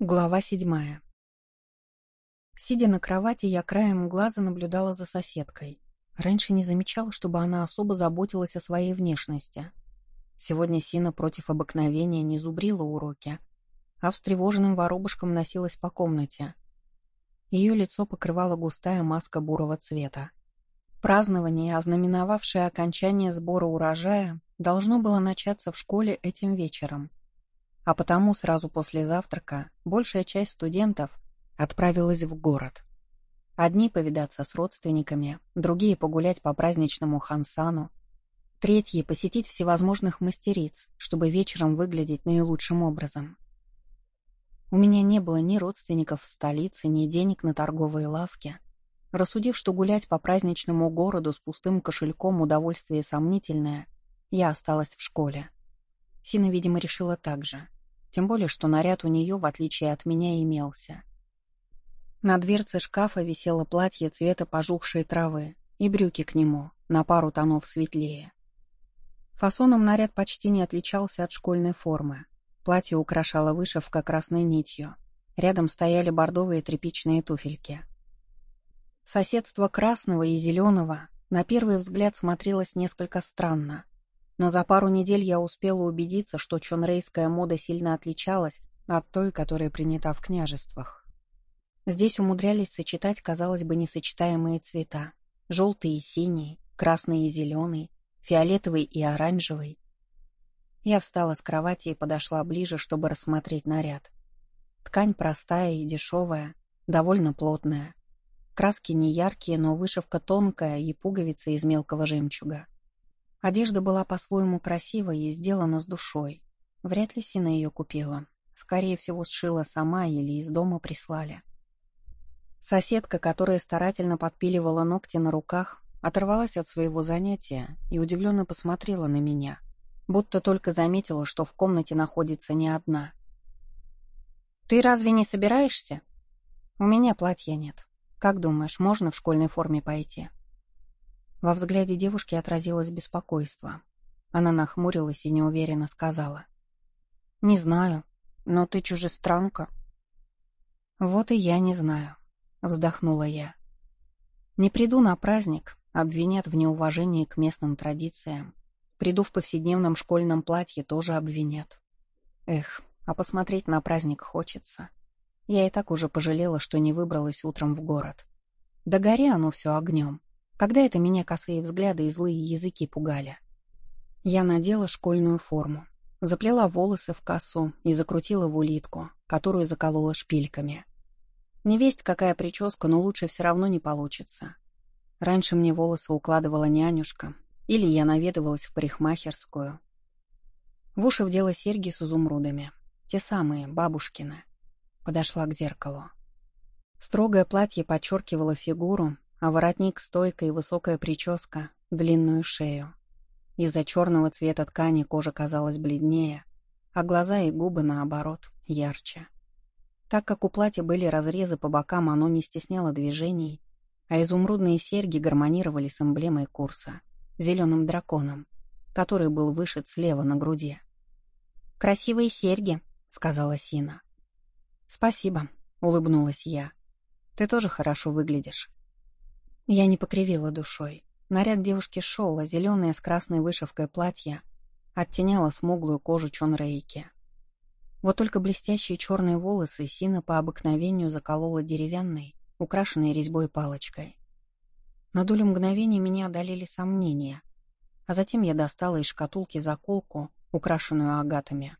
Глава седьмая. Сидя на кровати, я краем глаза наблюдала за соседкой. Раньше не замечала, чтобы она особо заботилась о своей внешности. Сегодня Сина против обыкновения не зубрила уроки, а встревоженным воробушком носилась по комнате. Ее лицо покрывала густая маска бурого цвета. Празднование, ознаменовавшее окончание сбора урожая, должно было начаться в школе этим вечером — а потому сразу после завтрака большая часть студентов отправилась в город. Одни повидаться с родственниками, другие погулять по праздничному Хансану, третьи посетить всевозможных мастериц, чтобы вечером выглядеть наилучшим образом. У меня не было ни родственников в столице, ни денег на торговые лавки. Рассудив, что гулять по праздничному городу с пустым кошельком удовольствие сомнительное, я осталась в школе. Сина, видимо, решила так же. Тем более, что наряд у нее, в отличие от меня, имелся. На дверце шкафа висело платье цвета пожухшей травы и брюки к нему, на пару тонов светлее. Фасоном наряд почти не отличался от школьной формы. Платье украшала вышивка красной нитью. Рядом стояли бордовые тряпичные туфельки. Соседство красного и зеленого на первый взгляд смотрелось несколько странно. Но за пару недель я успела убедиться, что чонрейская мода сильно отличалась от той, которая принята в княжествах. Здесь умудрялись сочетать, казалось бы, несочетаемые цвета. Желтый и синий, красный и зеленый, фиолетовый и оранжевый. Я встала с кровати и подошла ближе, чтобы рассмотреть наряд. Ткань простая и дешевая, довольно плотная. Краски не яркие, но вышивка тонкая и пуговицы из мелкого жемчуга. Одежда была по-своему красивой и сделана с душой. Вряд ли Сина ее купила. Скорее всего, сшила сама или из дома прислали. Соседка, которая старательно подпиливала ногти на руках, оторвалась от своего занятия и удивленно посмотрела на меня, будто только заметила, что в комнате находится не одна. «Ты разве не собираешься?» «У меня платья нет. Как думаешь, можно в школьной форме пойти?» Во взгляде девушки отразилось беспокойство. Она нахмурилась и неуверенно сказала. «Не знаю, но ты чужестранка». «Вот и я не знаю», — вздохнула я. «Не приду на праздник, обвинят в неуважении к местным традициям. Приду в повседневном школьном платье, тоже обвинят. Эх, а посмотреть на праздник хочется. Я и так уже пожалела, что не выбралась утром в город. Да гори оно все огнем. Когда это меня косые взгляды и злые языки пугали? Я надела школьную форму, заплела волосы в косу и закрутила в улитку, которую заколола шпильками. Не весть, какая прическа, но лучше все равно не получится. Раньше мне волосы укладывала нянюшка, или я наведывалась в парикмахерскую. В уши вдела серьги с изумрудами. Те самые, бабушкины. Подошла к зеркалу. Строгое платье подчеркивало фигуру, а воротник, стойка и высокая прическа, длинную шею. Из-за черного цвета ткани кожа казалась бледнее, а глаза и губы, наоборот, ярче. Так как у платья были разрезы по бокам, оно не стесняло движений, а изумрудные серьги гармонировали с эмблемой курса — зеленым драконом, который был вышит слева на груди. «Красивые серьги», — сказала Сина. «Спасибо», — улыбнулась я. «Ты тоже хорошо выглядишь». Я не покривила душой. Наряд девушки шел, а зеленое с красной вышивкой платье оттеняло смуглую кожу Чонрейки. Вот только блестящие черные волосы Сина по обыкновению заколола деревянной, украшенной резьбой палочкой. На долю мгновения меня одолели сомнения, а затем я достала из шкатулки заколку, украшенную агатами.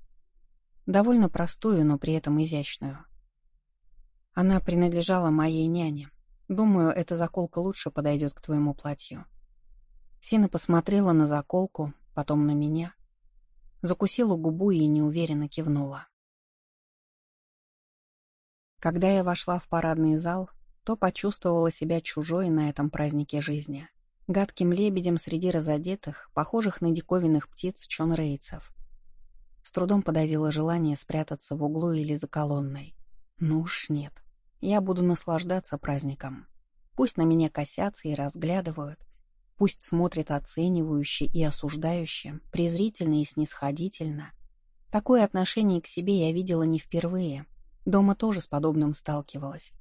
Довольно простую, но при этом изящную. Она принадлежала моей няне, Думаю, эта заколка лучше подойдет к твоему платью. Сина посмотрела на заколку, потом на меня. Закусила губу и неуверенно кивнула. Когда я вошла в парадный зал, то почувствовала себя чужой на этом празднике жизни. Гадким лебедем среди разодетых, похожих на диковинных птиц чонрейцев. С трудом подавила желание спрятаться в углу или за колонной. Ну уж нет. Я буду наслаждаться праздником. Пусть на меня косятся и разглядывают, пусть смотрят оценивающе и осуждающе, презрительно и снисходительно. Такое отношение к себе я видела не впервые, Дома тоже с подобным сталкивалась.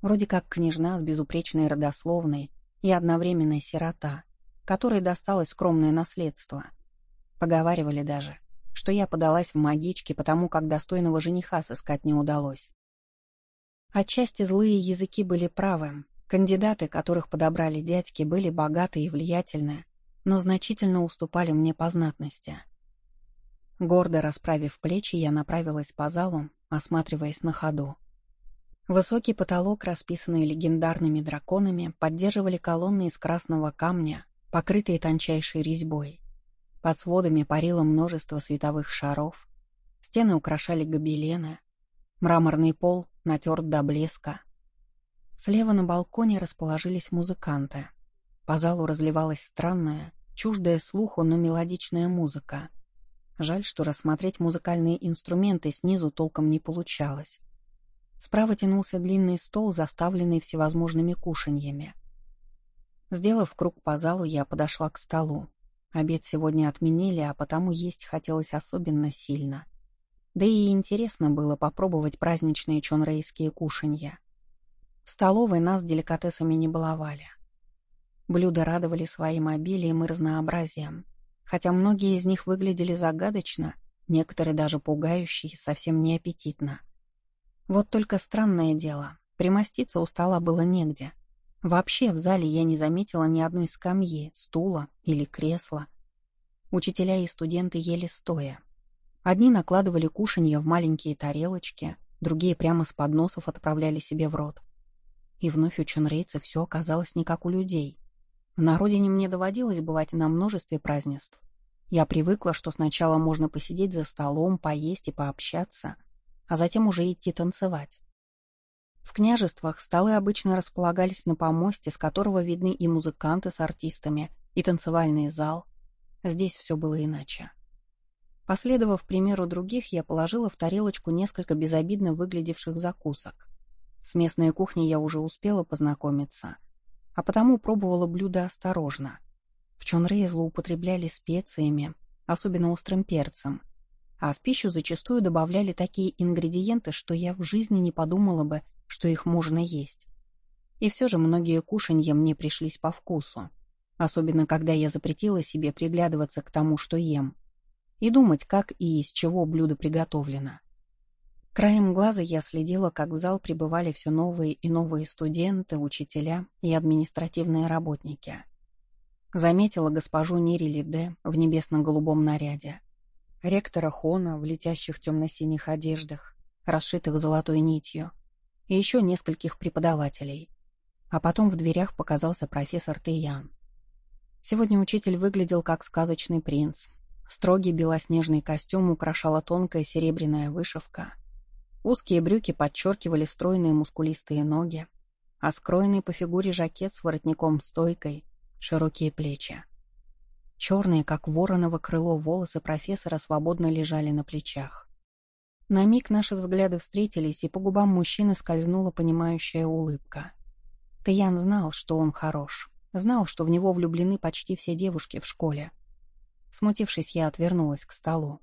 Вроде как княжна с безупречной родословной и одновременная сирота, которой досталось скромное наследство. Поговаривали даже, что я подалась в магички, потому как достойного жениха сыскать не удалось. Отчасти злые языки были правы. Кандидаты, которых подобрали дядьки, были богаты и влиятельны, но значительно уступали мне по знатности. Гордо расправив плечи, я направилась по залу, осматриваясь на ходу. Высокий потолок, расписанный легендарными драконами, поддерживали колонны из красного камня, покрытые тончайшей резьбой. Под сводами парило множество световых шаров. Стены украшали гобелены. Мраморный пол натерт до блеска. Слева на балконе расположились музыканты. По залу разливалась странная, чуждая слуху, но мелодичная музыка. Жаль, что рассмотреть музыкальные инструменты снизу толком не получалось. Справа тянулся длинный стол, заставленный всевозможными кушаньями. Сделав круг по залу, я подошла к столу. Обед сегодня отменили, а потому есть хотелось особенно сильно. Да и интересно было попробовать праздничные чонрейские кушанья. В столовой нас деликатесами не баловали. Блюда радовали своим обилием и разнообразием, хотя многие из них выглядели загадочно, некоторые даже пугающие, совсем неаппетитно. Вот только странное дело, примоститься у стола было негде. Вообще в зале я не заметила ни одной скамьи, стула или кресла. Учителя и студенты ели стоя. Одни накладывали кушанье в маленькие тарелочки, другие прямо с подносов отправляли себе в рот. И вновь у чунрейца все оказалось не как у людей. На родине мне доводилось бывать на множестве празднеств. Я привыкла, что сначала можно посидеть за столом, поесть и пообщаться — а затем уже идти танцевать. В княжествах столы обычно располагались на помосте, с которого видны и музыканты с артистами, и танцевальный зал. Здесь все было иначе. Последовав примеру других, я положила в тарелочку несколько безобидно выглядевших закусок. С местной кухней я уже успела познакомиться, а потому пробовала блюда осторожно. В Чонрее злоупотребляли специями, особенно острым перцем, а в пищу зачастую добавляли такие ингредиенты, что я в жизни не подумала бы, что их можно есть. И все же многие кушанья мне пришлись по вкусу, особенно когда я запретила себе приглядываться к тому, что ем, и думать, как и из чего блюдо приготовлено. Краем глаза я следила, как в зал прибывали все новые и новые студенты, учителя и административные работники. Заметила госпожу Нири Лиде в небесно-голубом наряде — ректора Хона в летящих темно-синих одеждах, расшитых золотой нитью, и еще нескольких преподавателей. А потом в дверях показался профессор Тэйян. Сегодня учитель выглядел как сказочный принц. Строгий белоснежный костюм украшала тонкая серебряная вышивка. Узкие брюки подчеркивали стройные мускулистые ноги, а скроенный по фигуре жакет с воротником-стойкой, широкие плечи. Черные, как вороново крыло, волосы профессора свободно лежали на плечах. На миг наши взгляды встретились, и по губам мужчины скользнула понимающая улыбка. Таян знал, что он хорош. Знал, что в него влюблены почти все девушки в школе. Смутившись, я отвернулась к столу.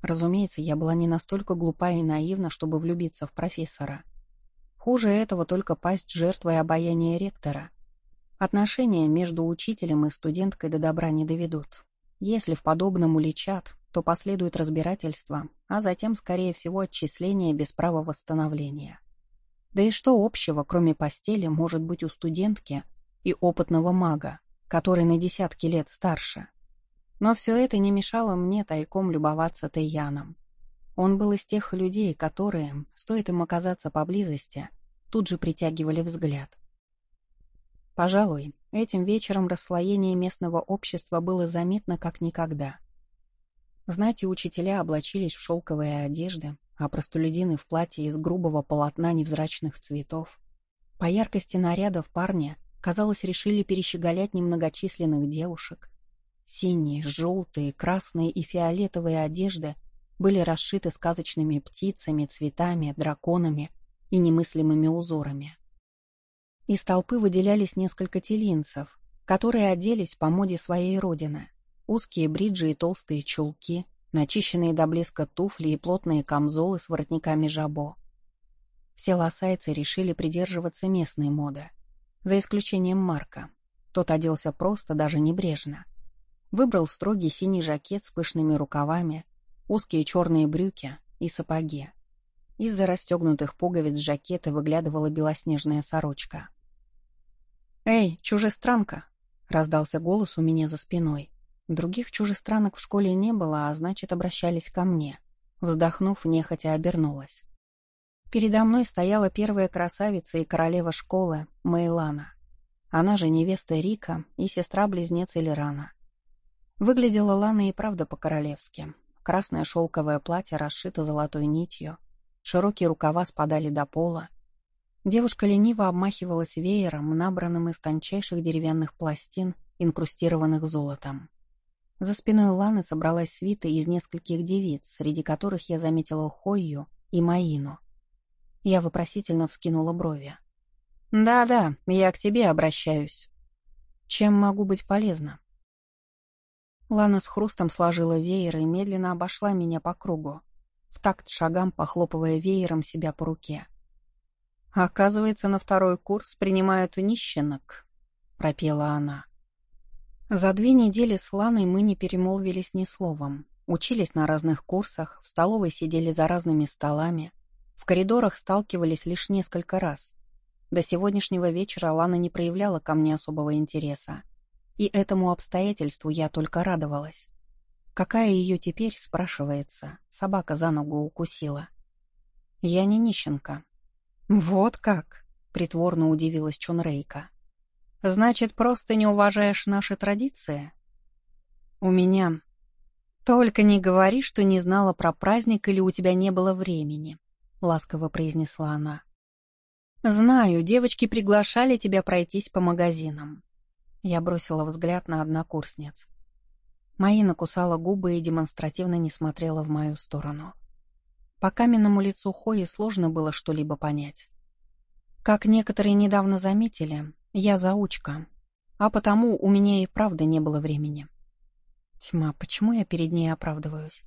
Разумеется, я была не настолько глупа и наивна, чтобы влюбиться в профессора. Хуже этого только пасть жертвой обаяния ректора — Отношения между учителем и студенткой до добра не доведут. Если в подобном уличат, то последует разбирательство, а затем, скорее всего, отчисление без права восстановления. Да и что общего, кроме постели, может быть у студентки и опытного мага, который на десятки лет старше? Но все это не мешало мне тайком любоваться Тайяном. Он был из тех людей, которые, стоит им оказаться поблизости, тут же притягивали взгляд. Пожалуй, этим вечером расслоение местного общества было заметно как никогда. Знать и учителя облачились в шелковые одежды, а простолюдины в платье из грубого полотна невзрачных цветов. По яркости нарядов парня, казалось, решили перещеголять немногочисленных девушек. Синие, желтые, красные и фиолетовые одежды были расшиты сказочными птицами, цветами, драконами и немыслимыми узорами. Из толпы выделялись несколько телинцев, которые оделись по моде своей родины. Узкие бриджи и толстые чулки, начищенные до блеска туфли и плотные камзолы с воротниками жабо. Все лосайцы решили придерживаться местной моды, за исключением Марка. Тот оделся просто, даже небрежно. Выбрал строгий синий жакет с пышными рукавами, узкие черные брюки и сапоги. Из-за расстегнутых пуговиц жакета выглядывала белоснежная сорочка. «Эй, чужестранка!» — раздался голос у меня за спиной. Других чужестранок в школе не было, а значит, обращались ко мне. Вздохнув, нехотя обернулась. Передо мной стояла первая красавица и королева школы, Мейлана. Она же невеста Рика и сестра-близнец Элирана. Выглядела Лана и правда по-королевски. Красное шелковое платье расшито золотой нитью, широкие рукава спадали до пола. Девушка лениво обмахивалась веером, набранным из тончайших деревянных пластин, инкрустированных золотом. За спиной Ланы собралась свита из нескольких девиц, среди которых я заметила Хойю и Маину. Я вопросительно вскинула брови. «Да-да, я к тебе обращаюсь. Чем могу быть полезна?» Лана с хрустом сложила веер и медленно обошла меня по кругу, в такт шагам похлопывая веером себя по руке. «Оказывается, на второй курс принимают нищенок», — пропела она. За две недели с Ланой мы не перемолвились ни словом. Учились на разных курсах, в столовой сидели за разными столами, в коридорах сталкивались лишь несколько раз. До сегодняшнего вечера Лана не проявляла ко мне особого интереса. И этому обстоятельству я только радовалась. Какая ее теперь, спрашивается, собака за ногу укусила. Я не нищенка. Вот как, притворно удивилась Чунрейка. Значит, просто не уважаешь наши традиции? У меня... Только не говори, что не знала про праздник или у тебя не было времени, ласково произнесла она. Знаю, девочки приглашали тебя пройтись по магазинам. Я бросила взгляд на однокурсниц. Маина кусала губы и демонстративно не смотрела в мою сторону. По каменному лицу Хои сложно было что-либо понять. Как некоторые недавно заметили, я заучка, а потому у меня и правда не было времени. Тьма, почему я перед ней оправдываюсь?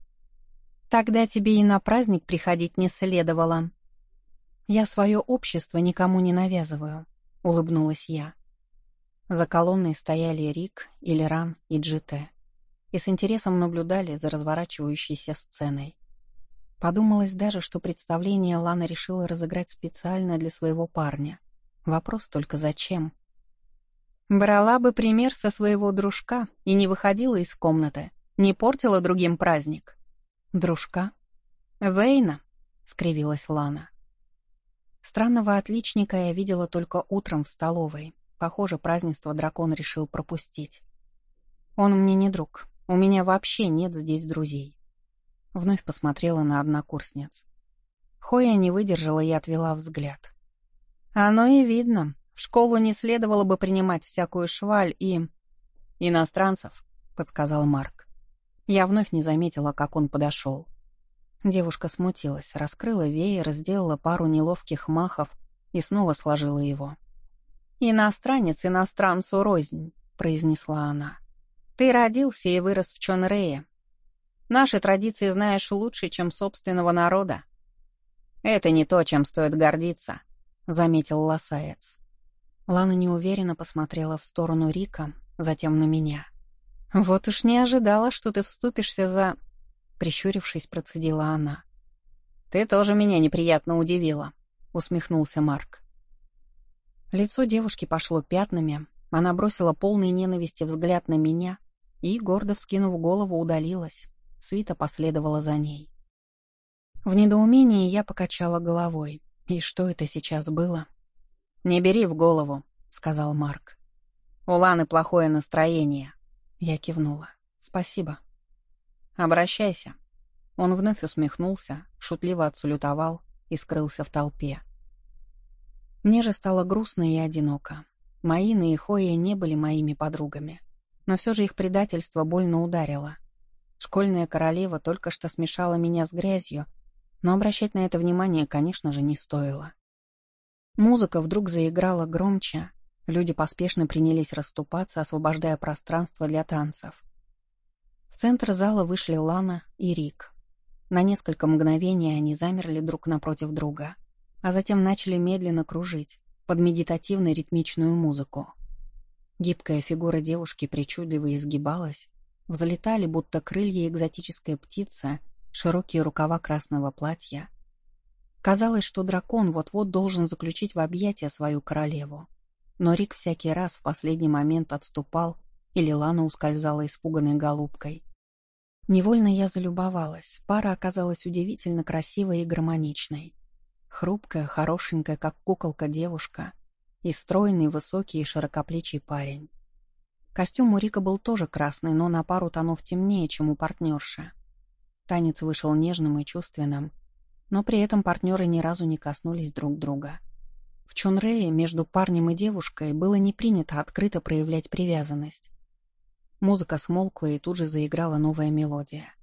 Тогда тебе и на праздник приходить не следовало. Я свое общество никому не навязываю, улыбнулась я. За колонной стояли Рик, Ильран и Джите и с интересом наблюдали за разворачивающейся сценой. Подумалось даже, что представление Лана решила разыграть специально для своего парня. Вопрос только зачем? Брала бы пример со своего дружка и не выходила из комнаты, не портила другим праздник. Дружка? Вейна, скривилась Лана. Странного отличника я видела только утром в столовой. Похоже, празднество дракон решил пропустить. Он мне не друг. У меня вообще нет здесь друзей. Вновь посмотрела на однокурсниц. Хоя не выдержала и отвела взгляд. Оно и видно. В школу не следовало бы принимать всякую шваль и... «Иностранцев», — подсказал Марк. Я вновь не заметила, как он подошел. Девушка смутилась, раскрыла веер, сделала пару неловких махов и снова сложила его. «Иностранец иностранцу рознь», — произнесла она. «Ты родился и вырос в Чонрее. Наши традиции знаешь лучше, чем собственного народа. Это не то, чем стоит гордиться», — заметил лосаец. Лана неуверенно посмотрела в сторону Рика, затем на меня. «Вот уж не ожидала, что ты вступишься за...» Прищурившись, процедила она. «Ты тоже меня неприятно удивила», — усмехнулся Марк. Лицо девушки пошло пятнами, она бросила полный ненависти взгляд на меня и, гордо вскинув голову, удалилась. Свита последовала за ней. В недоумении я покачала головой. И что это сейчас было? «Не бери в голову», — сказал Марк. «У Ланы плохое настроение». Я кивнула. «Спасибо». «Обращайся». Он вновь усмехнулся, шутливо отсулютовал и скрылся в толпе. Мне же стало грустно и одиноко. Маина и Хоя не были моими подругами, но все же их предательство больно ударило. Школьная королева только что смешала меня с грязью, но обращать на это внимание, конечно же, не стоило. Музыка вдруг заиграла громче, люди поспешно принялись расступаться, освобождая пространство для танцев. В центр зала вышли Лана и Рик. На несколько мгновений они замерли друг напротив друга. А затем начали медленно кружить под медитативно-ритмичную музыку. Гибкая фигура девушки причудливо изгибалась, взлетали, будто крылья экзотической птицы, широкие рукава красного платья. Казалось, что дракон вот-вот должен заключить в объятия свою королеву. Но Рик всякий раз в последний момент отступал, или Лана ускользала испуганной голубкой. Невольно я залюбовалась. Пара оказалась удивительно красивой и гармоничной. Хрупкая, хорошенькая, как куколка девушка, и стройный, высокий и широкоплечий парень. Костюм у Рика был тоже красный, но на пару тонов темнее, чем у партнерши. Танец вышел нежным и чувственным, но при этом партнеры ни разу не коснулись друг друга. В Чунрее между парнем и девушкой было не принято открыто проявлять привязанность. Музыка смолкла, и тут же заиграла новая мелодия.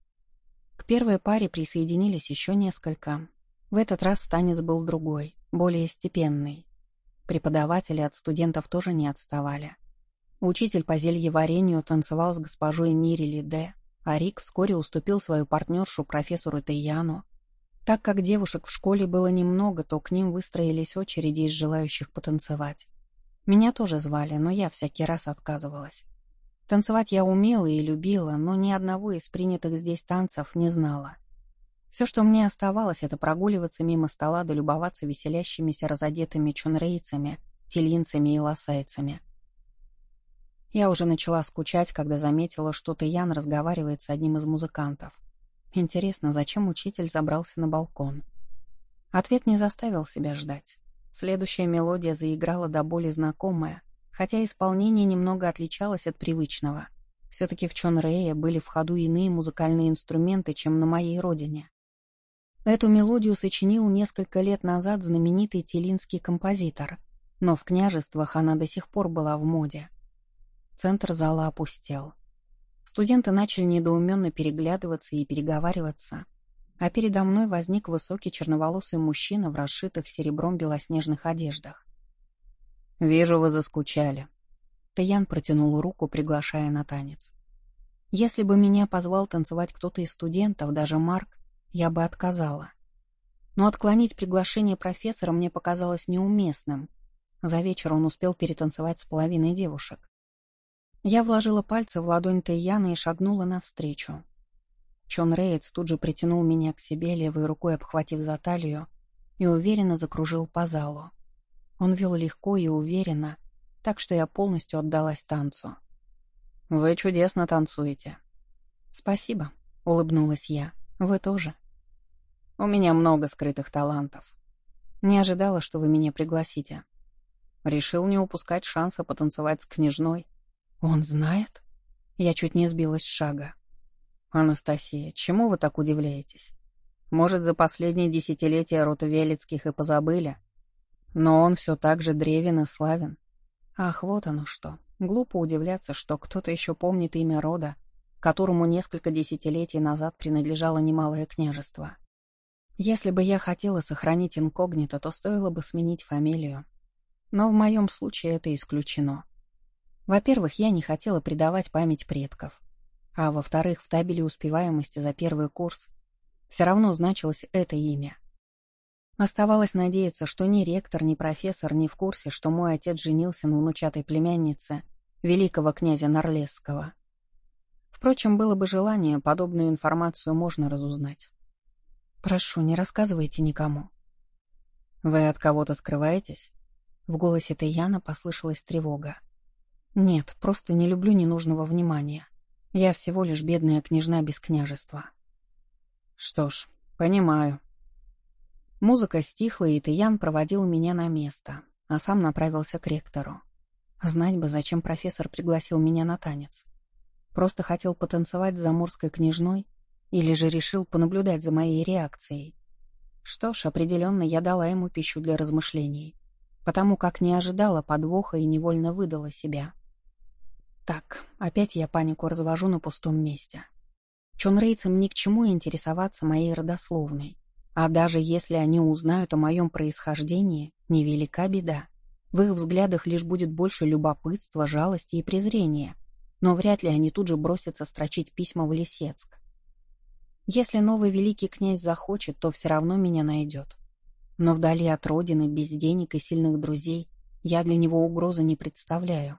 К первой паре присоединились еще несколько. В этот раз танец был другой, более степенный. Преподаватели от студентов тоже не отставали. Учитель по зельеварению танцевал с госпожой Нири Лиде, а Рик вскоре уступил свою партнершу профессору Таяну. Так как девушек в школе было немного, то к ним выстроились очереди из желающих потанцевать. Меня тоже звали, но я всякий раз отказывалась. Танцевать я умела и любила, но ни одного из принятых здесь танцев не знала. Все, что мне оставалось, это прогуливаться мимо стола да любоваться веселящимися разодетыми чунрейцами, телинцами и лосайцами. Я уже начала скучать, когда заметила, что Таян разговаривает с одним из музыкантов. Интересно, зачем учитель забрался на балкон? Ответ не заставил себя ждать. Следующая мелодия заиграла до боли знакомая, хотя исполнение немного отличалось от привычного. Все-таки в Чонрее были в ходу иные музыкальные инструменты, чем на моей родине. Эту мелодию сочинил несколько лет назад знаменитый телинский композитор, но в княжествах она до сих пор была в моде. Центр зала опустел. Студенты начали недоуменно переглядываться и переговариваться, а передо мной возник высокий черноволосый мужчина в расшитых серебром белоснежных одеждах. «Вижу, вы заскучали». Таян протянул руку, приглашая на танец. Если бы меня позвал танцевать кто-то из студентов, даже Марк, я бы отказала. Но отклонить приглашение профессора мне показалось неуместным. За вечер он успел перетанцевать с половиной девушек. Я вложила пальцы в ладонь Таяна и шагнула навстречу. Чон Рейц тут же притянул меня к себе, левой рукой обхватив за талию, и уверенно закружил по залу. Он вел легко и уверенно, так что я полностью отдалась танцу. «Вы чудесно танцуете». «Спасибо», — улыбнулась я. «Вы тоже». «У меня много скрытых талантов. Не ожидала, что вы меня пригласите. Решил не упускать шанса потанцевать с княжной. Он знает?» Я чуть не сбилась с шага. «Анастасия, чему вы так удивляетесь? Может, за последние десятилетия род Велицких и позабыли?» Но он все так же древен и славен. Ах, вот оно что. Глупо удивляться, что кто-то еще помнит имя рода, которому несколько десятилетий назад принадлежало немалое княжество. Если бы я хотела сохранить инкогнито, то стоило бы сменить фамилию. Но в моем случае это исключено. Во-первых, я не хотела предавать память предков. А во-вторых, в табеле успеваемости за первый курс все равно значилось это имя. Оставалось надеяться, что ни ректор, ни профессор не в курсе, что мой отец женился на внучатой племяннице великого князя Норлесского. Впрочем, было бы желание, подобную информацию можно разузнать. «Прошу, не рассказывайте никому». «Вы от кого-то скрываетесь?» В голосе Таяна послышалась тревога. «Нет, просто не люблю ненужного внимания. Я всего лишь бедная княжна без княжества». «Что ж, понимаю», Музыка стихла, и Тиян проводил меня на место, а сам направился к ректору. Знать бы, зачем профессор пригласил меня на танец. Просто хотел потанцевать с заморской княжной или же решил понаблюдать за моей реакцией. Что ж, определенно я дала ему пищу для размышлений, потому как не ожидала подвоха и невольно выдала себя. Так, опять я панику развожу на пустом месте. Чонрейцам ни к чему интересоваться моей родословной. А даже если они узнают о моем происхождении, невелика беда. В их взглядах лишь будет больше любопытства, жалости и презрения. Но вряд ли они тут же бросятся строчить письма в Лисецк. Если новый великий князь захочет, то все равно меня найдет. Но вдали от родины, без денег и сильных друзей, я для него угрозы не представляю.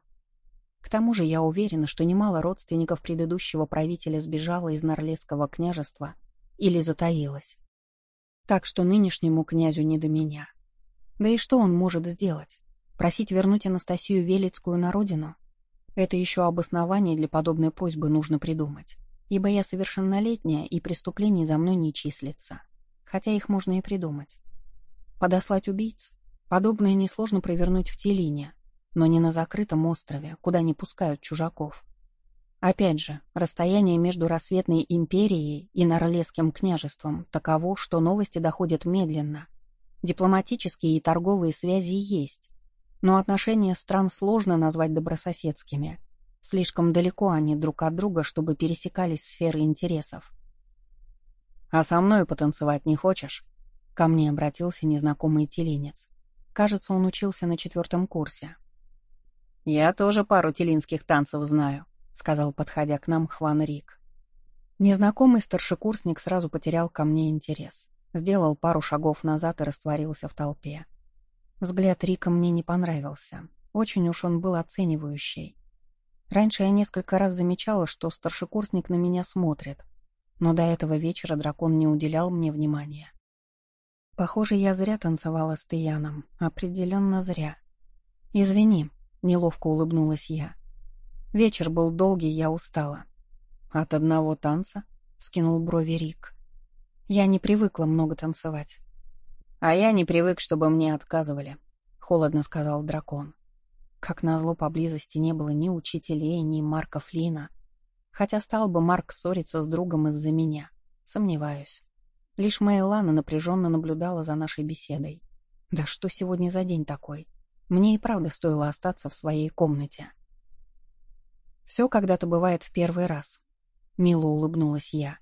К тому же я уверена, что немало родственников предыдущего правителя сбежало из Норлесского княжества или затаилось. Так что нынешнему князю не до меня. Да и что он может сделать? Просить вернуть Анастасию Велицкую на родину? Это еще обоснование для подобной просьбы нужно придумать, ибо я совершеннолетняя и преступлений за мной не числится. Хотя их можно и придумать. Подослать убийц? Подобное несложно провернуть в Телине, но не на закрытом острове, куда не пускают чужаков. Опять же, расстояние между Рассветной империей и Норлесским княжеством таково, что новости доходят медленно. Дипломатические и торговые связи есть, но отношения стран сложно назвать добрососедскими. Слишком далеко они друг от друга, чтобы пересекались сферы интересов. «А со мной потанцевать не хочешь?» Ко мне обратился незнакомый теленец. Кажется, он учился на четвертом курсе. «Я тоже пару телинских танцев знаю», — сказал, подходя к нам Хван Рик. Незнакомый старшекурсник сразу потерял ко мне интерес. Сделал пару шагов назад и растворился в толпе. Взгляд Рика мне не понравился. Очень уж он был оценивающий. Раньше я несколько раз замечала, что старшекурсник на меня смотрит, но до этого вечера дракон не уделял мне внимания. Похоже, я зря танцевала с Тияном. Определенно зря. «Извини», — неловко улыбнулась я. Вечер был долгий, я устала. «От одного танца?» — вскинул брови Рик. «Я не привыкла много танцевать. «А я не привык, чтобы мне отказывали», — холодно сказал дракон. Как назло, поблизости не было ни учителей, ни Марка Флина. Хотя стал бы Марк ссориться с другом из-за меня. Сомневаюсь. Лишь Мейлана напряженно наблюдала за нашей беседой. Да что сегодня за день такой? Мне и правда стоило остаться в своей комнате. Все когда-то бывает в первый раз. Мило улыбнулась я.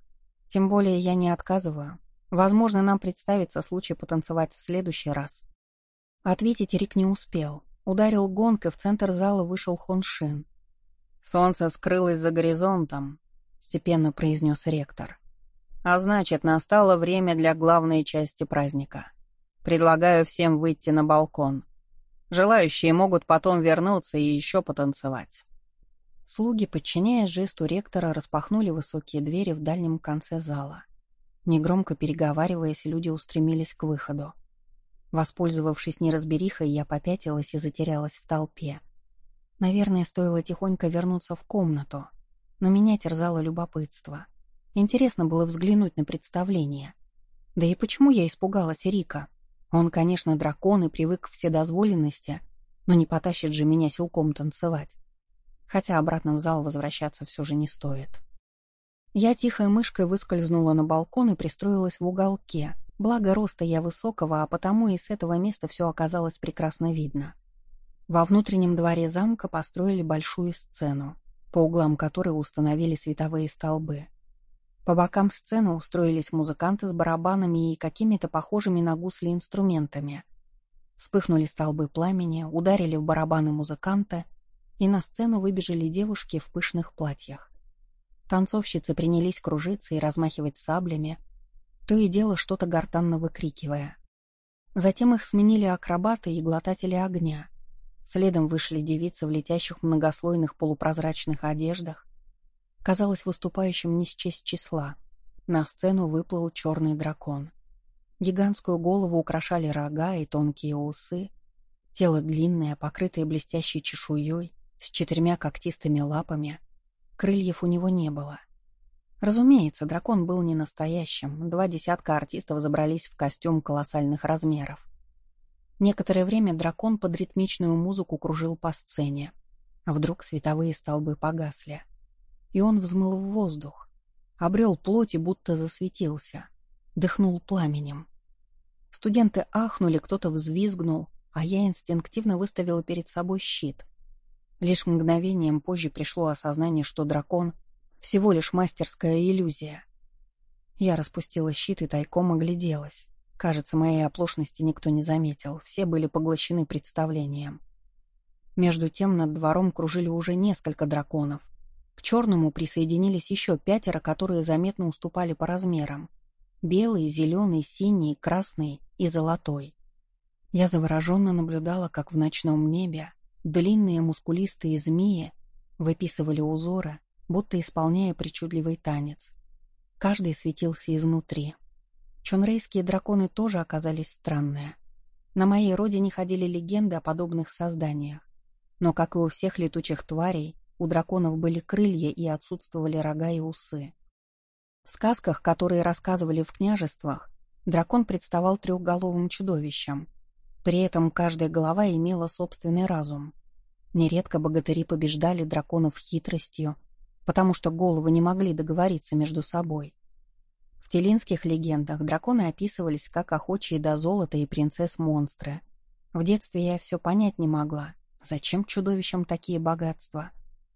Тем более я не отказываю. Возможно, нам представится случай потанцевать в следующий раз. Ответить Рик не успел. Ударил гонг, и в центр зала вышел Хоншин. «Солнце скрылось за горизонтом», — степенно произнес ректор. «А значит, настало время для главной части праздника. Предлагаю всем выйти на балкон. Желающие могут потом вернуться и еще потанцевать». Слуги, подчиняясь жесту ректора, распахнули высокие двери в дальнем конце зала. Негромко переговариваясь, люди устремились к выходу. Воспользовавшись неразберихой, я попятилась и затерялась в толпе. Наверное, стоило тихонько вернуться в комнату, но меня терзало любопытство. Интересно было взглянуть на представление. Да и почему я испугалась Рика? Он, конечно, дракон и привык к вседозволенности, но не потащит же меня силком танцевать. Хотя обратно в зал возвращаться все же не стоит. Я тихой мышкой выскользнула на балкон и пристроилась в уголке. Благо роста я высокого, а потому и с этого места все оказалось прекрасно видно. Во внутреннем дворе замка построили большую сцену, по углам которой установили световые столбы. По бокам сцены устроились музыканты с барабанами и какими-то похожими на гусли инструментами. Вспыхнули столбы пламени, ударили в барабаны музыканта, и на сцену выбежали девушки в пышных платьях. Танцовщицы принялись кружиться и размахивать саблями, то и дело что-то гортанно выкрикивая. Затем их сменили акробаты и глотатели огня. Следом вышли девицы в летящих многослойных полупрозрачных одеждах. Казалось выступающим не счесть числа. На сцену выплыл черный дракон. Гигантскую голову украшали рога и тонкие усы. Тело длинное, покрытое блестящей чешуей, с четырьмя когтистыми лапами — Крыльев у него не было. Разумеется, дракон был не настоящим. Два десятка артистов забрались в костюм колоссальных размеров. Некоторое время дракон под ритмичную музыку кружил по сцене. А вдруг световые столбы погасли. И он взмыл в воздух. Обрел плоть и будто засветился. Дыхнул пламенем. Студенты ахнули, кто-то взвизгнул, а я инстинктивно выставила перед собой щит. Лишь мгновением позже пришло осознание, что дракон — всего лишь мастерская иллюзия. Я распустила щит и тайком огляделась. Кажется, моей оплошности никто не заметил, все были поглощены представлением. Между тем над двором кружили уже несколько драконов. К черному присоединились еще пятеро, которые заметно уступали по размерам. Белый, зеленый, синий, красный и золотой. Я завороженно наблюдала, как в ночном небе длинные мускулистые змеи выписывали узоры, будто исполняя причудливый танец. Каждый светился изнутри. Чонрейские драконы тоже оказались странные. На моей родине ходили легенды о подобных созданиях. Но, как и у всех летучих тварей, у драконов были крылья и отсутствовали рога и усы. В сказках, которые рассказывали в княжествах, дракон представал трехголовым чудовищем. При этом каждая голова имела собственный разум. Нередко богатыри побеждали драконов хитростью, потому что головы не могли договориться между собой. В телинских легендах драконы описывались как охочие до золота и принцесс-монстры. В детстве я все понять не могла. Зачем чудовищам такие богатства?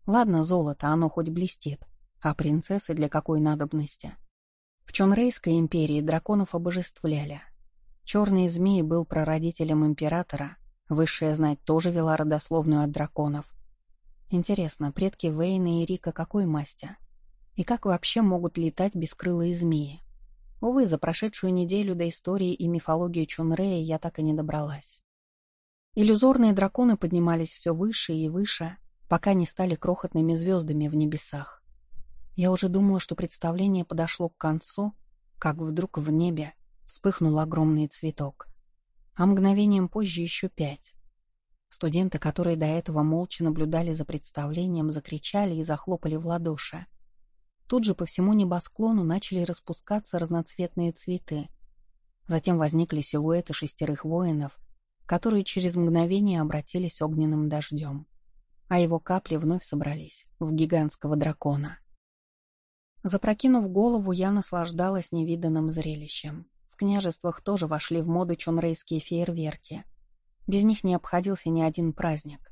Ладно, золото, оно хоть блестит. А принцессы для какой надобности? В Чонрейской империи драконов обожествляли. Черный змей был прародителем императора, высшая знать тоже вела родословную от драконов. Интересно, предки Вейна и Рика какой масти? И как вообще могут летать бескрылые змеи? Увы, за прошедшую неделю до истории и мифологии Чунрея я так и не добралась. Иллюзорные драконы поднимались все выше и выше, пока не стали крохотными звездами в небесах. Я уже думала, что представление подошло к концу, как вдруг в небе вспыхнул огромный цветок. А мгновением позже еще пять. Студенты, которые до этого молча наблюдали за представлением, закричали и захлопали в ладоши. Тут же по всему небосклону начали распускаться разноцветные цветы. Затем возникли силуэты шестерых воинов, которые через мгновение обратились огненным дождем. А его капли вновь собрались в гигантского дракона. Запрокинув голову, я наслаждалась невиданным зрелищем. В княжествах тоже вошли в моду чонрейские фейерверки — без них не обходился ни один праздник.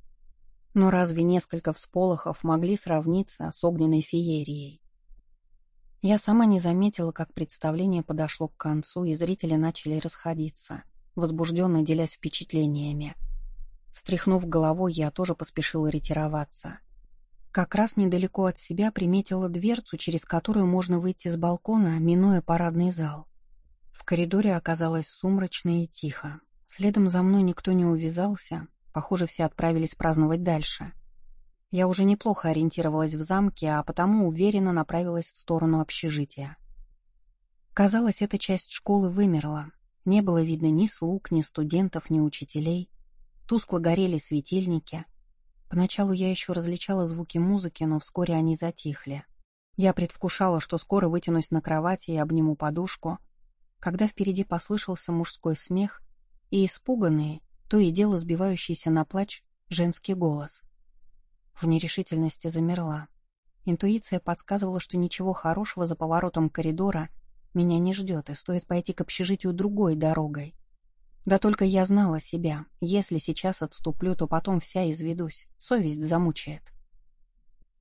Но разве несколько всполохов могли сравниться с огненной феерией? Я сама не заметила, как представление подошло к концу, и зрители начали расходиться, возбужденно делясь впечатлениями. Встряхнув головой, я тоже поспешила ретироваться. Как раз недалеко от себя приметила дверцу, через которую можно выйти с балкона, минуя парадный зал. В коридоре оказалось сумрачно и тихо. Следом за мной никто не увязался, похоже, все отправились праздновать дальше. Я уже неплохо ориентировалась в замке, а потому уверенно направилась в сторону общежития. Казалось, эта часть школы вымерла. Не было видно ни слуг, ни студентов, ни учителей. Тускло горели светильники. Поначалу я еще различала звуки музыки, но вскоре они затихли. Я предвкушала, что скоро вытянусь на кровати и обниму подушку, когда впереди послышался мужской смех, и испуганные, то и дело сбивающийся на плач, женский голос. В нерешительности замерла. Интуиция подсказывала, что ничего хорошего за поворотом коридора меня не ждет, и стоит пойти к общежитию другой дорогой. Да только я знала себя. Если сейчас отступлю, то потом вся изведусь, совесть замучает.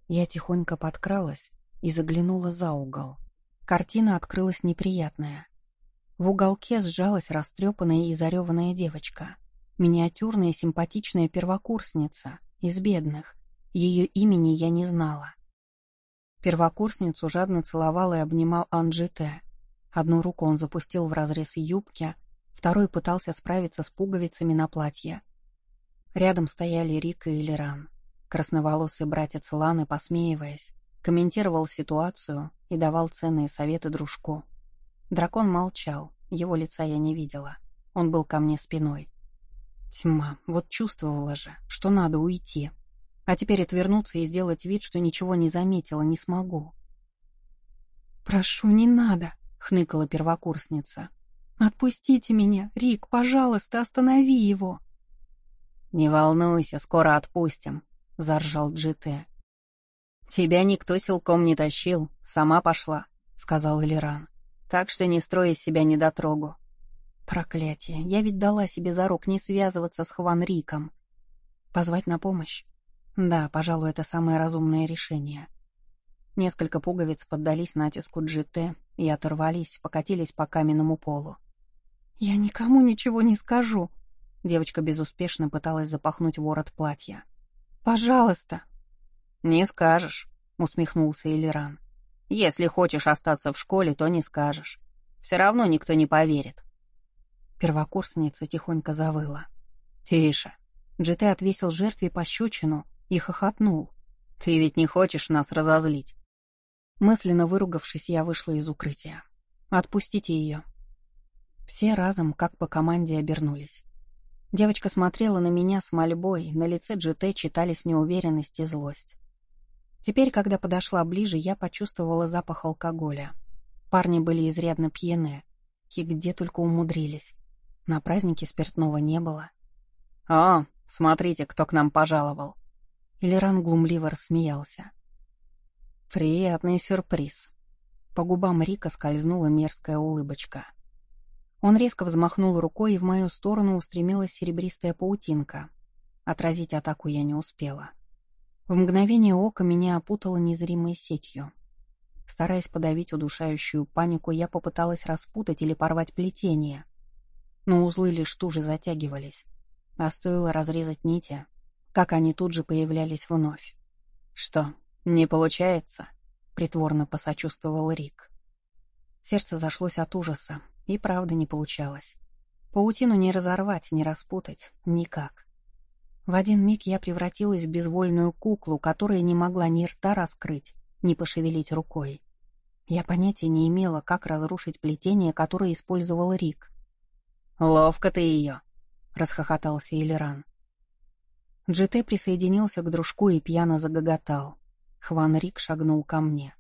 Я тихонько подкралась и заглянула за угол. Картина открылась неприятная. В уголке сжалась растрепанная и зареванная девочка. Миниатюрная симпатичная первокурсница, из бедных. Ее имени я не знала. Первокурсницу жадно целовал и обнимал Анджите. Одну руку он запустил в разрез юбки, второй пытался справиться с пуговицами на платье. Рядом стояли Рика и Леран. Красноволосый братец Ланы, посмеиваясь, комментировал ситуацию и давал ценные советы дружку. Дракон молчал, его лица я не видела. Он был ко мне спиной. Тьма, вот чувствовала же, что надо уйти. А теперь отвернуться и сделать вид, что ничего не заметила, не смогу. «Прошу, не надо», — хныкала первокурсница. «Отпустите меня, Рик, пожалуйста, останови его». «Не волнуйся, скоро отпустим», — заржал Джите. «Тебя никто силком не тащил, сама пошла», — сказал Элиран. Так что не строй из себя недотрогу. Проклятие, я ведь дала себе зарок не связываться с Хванриком. Позвать на помощь? Да, пожалуй, это самое разумное решение. Несколько пуговиц поддались натиску GT и оторвались, покатились по каменному полу. «Я никому ничего не скажу», — девочка безуспешно пыталась запахнуть ворот платья. «Пожалуйста». «Не скажешь», — усмехнулся Элиран. Если хочешь остаться в школе, то не скажешь. Все равно никто не поверит». Первокурсница тихонько завыла. «Тише». Джите отвесил жертве пощечину и хохотнул. «Ты ведь не хочешь нас разозлить?» Мысленно выругавшись, я вышла из укрытия. «Отпустите ее». Все разом, как по команде, обернулись. Девочка смотрела на меня с мольбой, на лице Джите читались неуверенность и злость. Теперь, когда подошла ближе, я почувствовала запах алкоголя. Парни были изрядно пьяны. И где только умудрились. На празднике спиртного не было. «О, смотрите, кто к нам пожаловал!» Илеран глумливо рассмеялся. «Приятный сюрприз». По губам Рика скользнула мерзкая улыбочка. Он резко взмахнул рукой, и в мою сторону устремилась серебристая паутинка. Отразить атаку я не успела. В мгновение ока меня опутало незримой сетью. Стараясь подавить удушающую панику, я попыталась распутать или порвать плетение. Но узлы лишь туже затягивались. А стоило разрезать нити, как они тут же появлялись вновь. «Что, не получается?» — притворно посочувствовал Рик. Сердце зашлось от ужаса, и правда не получалось. Паутину не разорвать, не распутать. Никак. В один миг я превратилась в безвольную куклу, которая не могла ни рта раскрыть, ни пошевелить рукой. Я понятия не имела, как разрушить плетение, которое использовал Рик. «Ловко ты ее!» — расхохотался Элиран. Джите присоединился к дружку и пьяно загоготал. Хван Рик шагнул ко мне.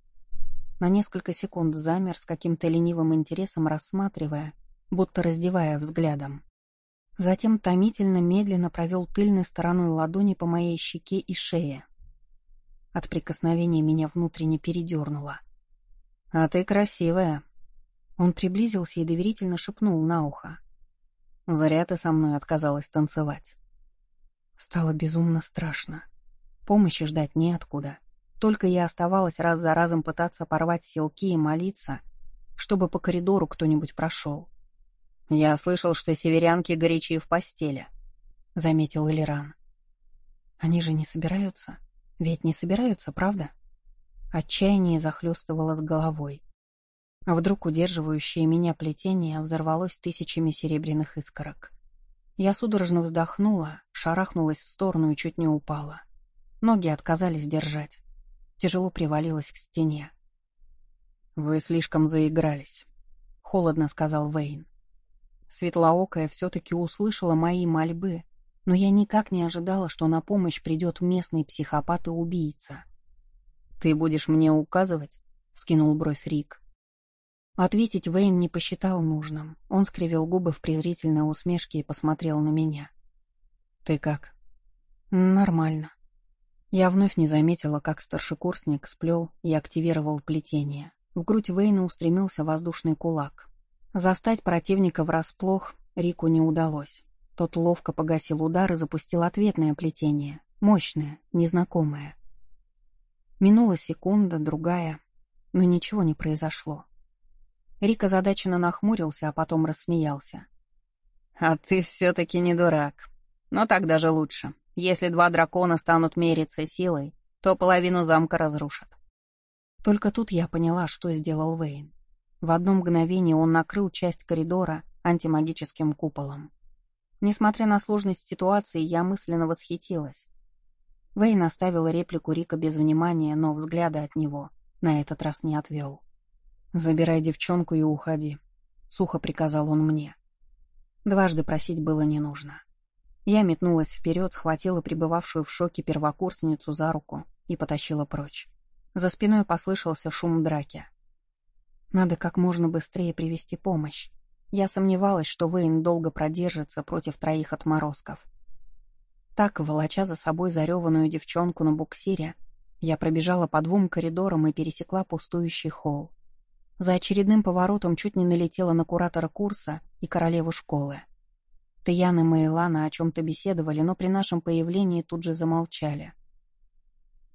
На несколько секунд замер с каким-то ленивым интересом, рассматривая, будто раздевая взглядом. Затем томительно медленно провел тыльной стороной ладони по моей щеке и шее. От прикосновения меня внутренне передернуло. «А ты красивая!» Он приблизился и доверительно шепнул на ухо. «Зря ты со мной отказалась танцевать». Стало безумно страшно. Помощи ждать неоткуда. Только я оставалась раз за разом пытаться порвать силки и молиться, чтобы по коридору кто-нибудь прошел. «Я слышал, что северянки горячие в постели», — заметил Элиран. «Они же не собираются. Ведь не собираются, правда?» Отчаяние захлестывало с головой. А вдруг удерживающее меня плетение взорвалось тысячами серебряных искорок. Я судорожно вздохнула, шарахнулась в сторону и чуть не упала. Ноги отказались держать тяжело привалилась к стене. «Вы слишком заигрались», — холодно сказал Вейн. Светлоокая все-таки услышала мои мольбы, но я никак не ожидала, что на помощь придет местный психопат и убийца. «Ты будешь мне указывать?» — вскинул бровь Рик. Ответить Вейн не посчитал нужным. Он скривил губы в презрительной усмешке и посмотрел на меня. «Ты как?» «Нормально», я вновь не заметила, как старшекурсник сплел и активировал плетение. В грудь Вейна устремился воздушный кулак. Застать противника врасплох Рику не удалось. Тот ловко погасил удар и запустил ответное плетение. Мощное, незнакомое. Минула секунда, другая, но ничего не произошло. Рик озадаченно нахмурился, а потом рассмеялся. «А ты все-таки не дурак. Но так даже лучше. Если два дракона станут мериться силой, то половину замка разрушат. Только тут я поняла, что сделал Вейн. В одно мгновение он накрыл часть коридора антимагическим куполом. Несмотря на сложность ситуации, я мысленно восхитилась. Вейн оставил реплику Рика без внимания, но взгляда от него на этот раз не отвел. «Забирай девчонку и уходи», — сухо приказал он мне. Дважды просить было не нужно. Я метнулась вперед, схватила пребывавшую в шоке первокурсницу за руку и потащила прочь. За спиной послышался шум драки. Надо как можно быстрее привести помощь. Я сомневалась, что Вейн долго продержится против троих отморозков. Так, волоча за собой зареванную девчонку на буксире, я пробежала по двум коридорам и пересекла пустующий холл. За очередным поворотом чуть не налетела на куратора курса и королеву школы. Таян и Мейлана о чем-то беседовали, но при нашем появлении тут же замолчали.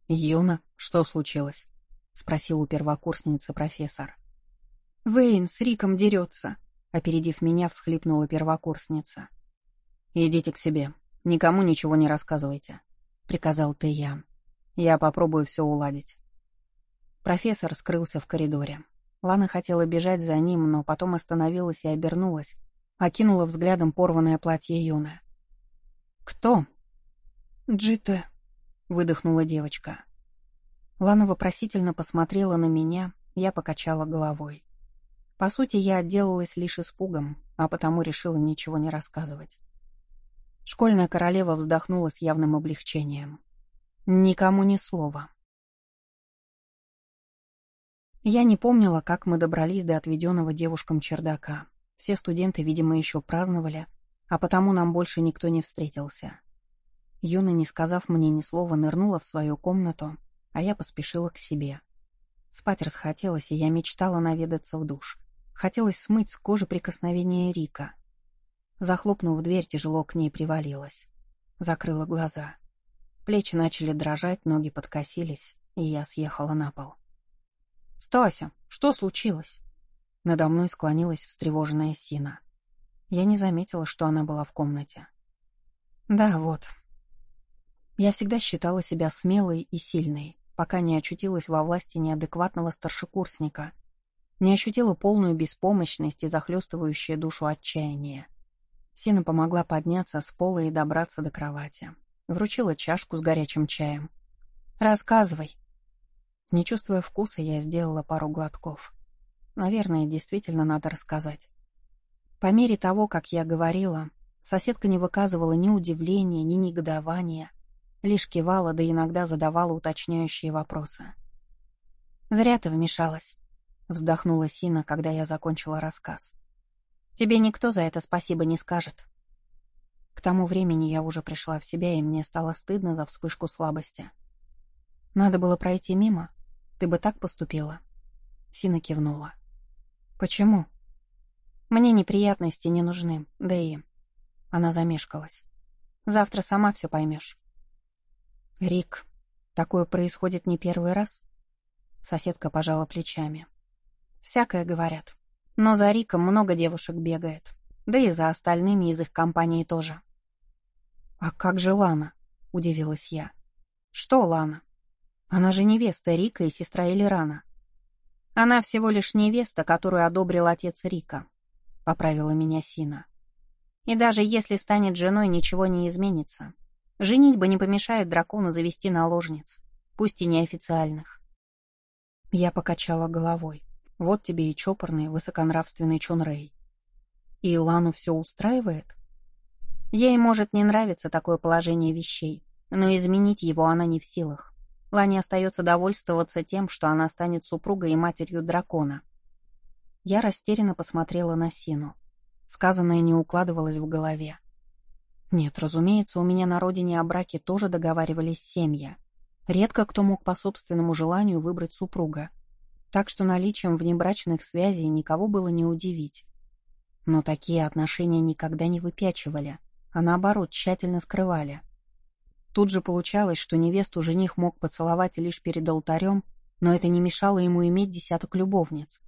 «Юна, что случилось?» — спросил у первокурсницы профессор. «Вейн с Риком дерется», — опередив меня, всхлипнула первокурсница. «Идите к себе. Никому ничего не рассказывайте», — приказал Таян. «Я попробую все уладить». Профессор скрылся в коридоре. Лана хотела бежать за ним, но потом остановилась и обернулась, окинула взглядом порванное платье Юны. «Кто?» «Джите», — выдохнула девочка. Лана вопросительно посмотрела на меня, я покачала головой. По сути, я отделалась лишь испугом, а потому решила ничего не рассказывать. Школьная королева вздохнула с явным облегчением. Никому ни слова. Я не помнила, как мы добрались до отведенного девушкам чердака. Все студенты, видимо, еще праздновали, а потому нам больше никто не встретился. Юна, не сказав мне ни слова, нырнула в свою комнату, а я поспешила к себе. Спать расхотелось, и я мечтала наведаться в душ. Хотелось смыть с кожи прикосновение Рика. Захлопнув дверь, тяжело к ней привалилась. Закрыла глаза. Плечи начали дрожать, ноги подкосились, и я съехала на пол. «Стася, что случилось?» Надо мной склонилась встревоженная Сина. Я не заметила, что она была в комнате. «Да, вот». Я всегда считала себя смелой и сильной, пока не очутилась во власти неадекватного старшекурсника, не ощутила полную беспомощность и захлестывающее душу отчаяние. Сина помогла подняться с пола и добраться до кровати. Вручила чашку с горячим чаем. «Рассказывай», не чувствуя вкуса, я сделала пару глотков. Наверное, действительно надо рассказать. По мере того, как я говорила, соседка не выказывала ни удивления, ни негодования, лишь кивала, да иногда задавала уточняющие вопросы. «Зря ты вмешалась», — вздохнула Сина, когда я закончила рассказ. «Тебе никто за это спасибо не скажет». К тому времени я уже пришла в себя, и мне стало стыдно за вспышку слабости. Надо было пройти мимо, ты бы так поступила?» Сина кивнула. «Почему?» «Мне неприятности не нужны, да и...» Она замешкалась. «Завтра сама все поймешь». «Рик, такое происходит не первый раз?» Соседка пожала плечами. «Всякое говорят. Но за Риком много девушек бегает. Да и за остальными из их компании тоже». «А как же Лана?» — удивилась я. «Что Лана?» Она же невеста Рика и сестра Элирана. Она всего лишь невеста, которую одобрил отец Рика, — поправила меня Сина. И даже если станет женой, ничего не изменится. Женитьба не помешает дракону завести наложниц, пусть и неофициальных. Я покачала головой. Вот тебе и чопорный, высоконравственный Чунрей. И Лану все устраивает? Ей может не нравиться такое положение вещей, но изменить его она не в силах. Лане остается довольствоваться тем, что она станет супругой и матерью дракона. Я растерянно посмотрела на Сину. Сказанное не укладывалось в голове. Нет, разумеется, у меня на родине о браке тоже договаривались семья. Редко кто мог по собственному желанию выбрать супруга. Так что наличием внебрачных связей никого было не удивить. Но такие отношения никогда не выпячивали, а наоборот тщательно скрывали. Тут же получалось, что невесту жених мог поцеловать лишь перед алтарем, но это не мешало ему иметь десяток любовниц.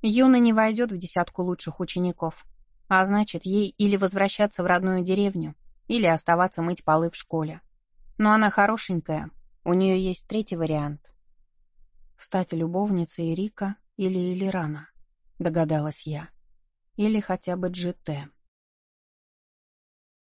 Юна не войдет в десятку лучших учеников, а значит, ей или возвращаться в родную деревню, или оставаться мыть полы в школе. Но она хорошенькая, у нее есть третий вариант. Стать любовницей Рика или Элирана, догадалась я. Или хотя бы Джите.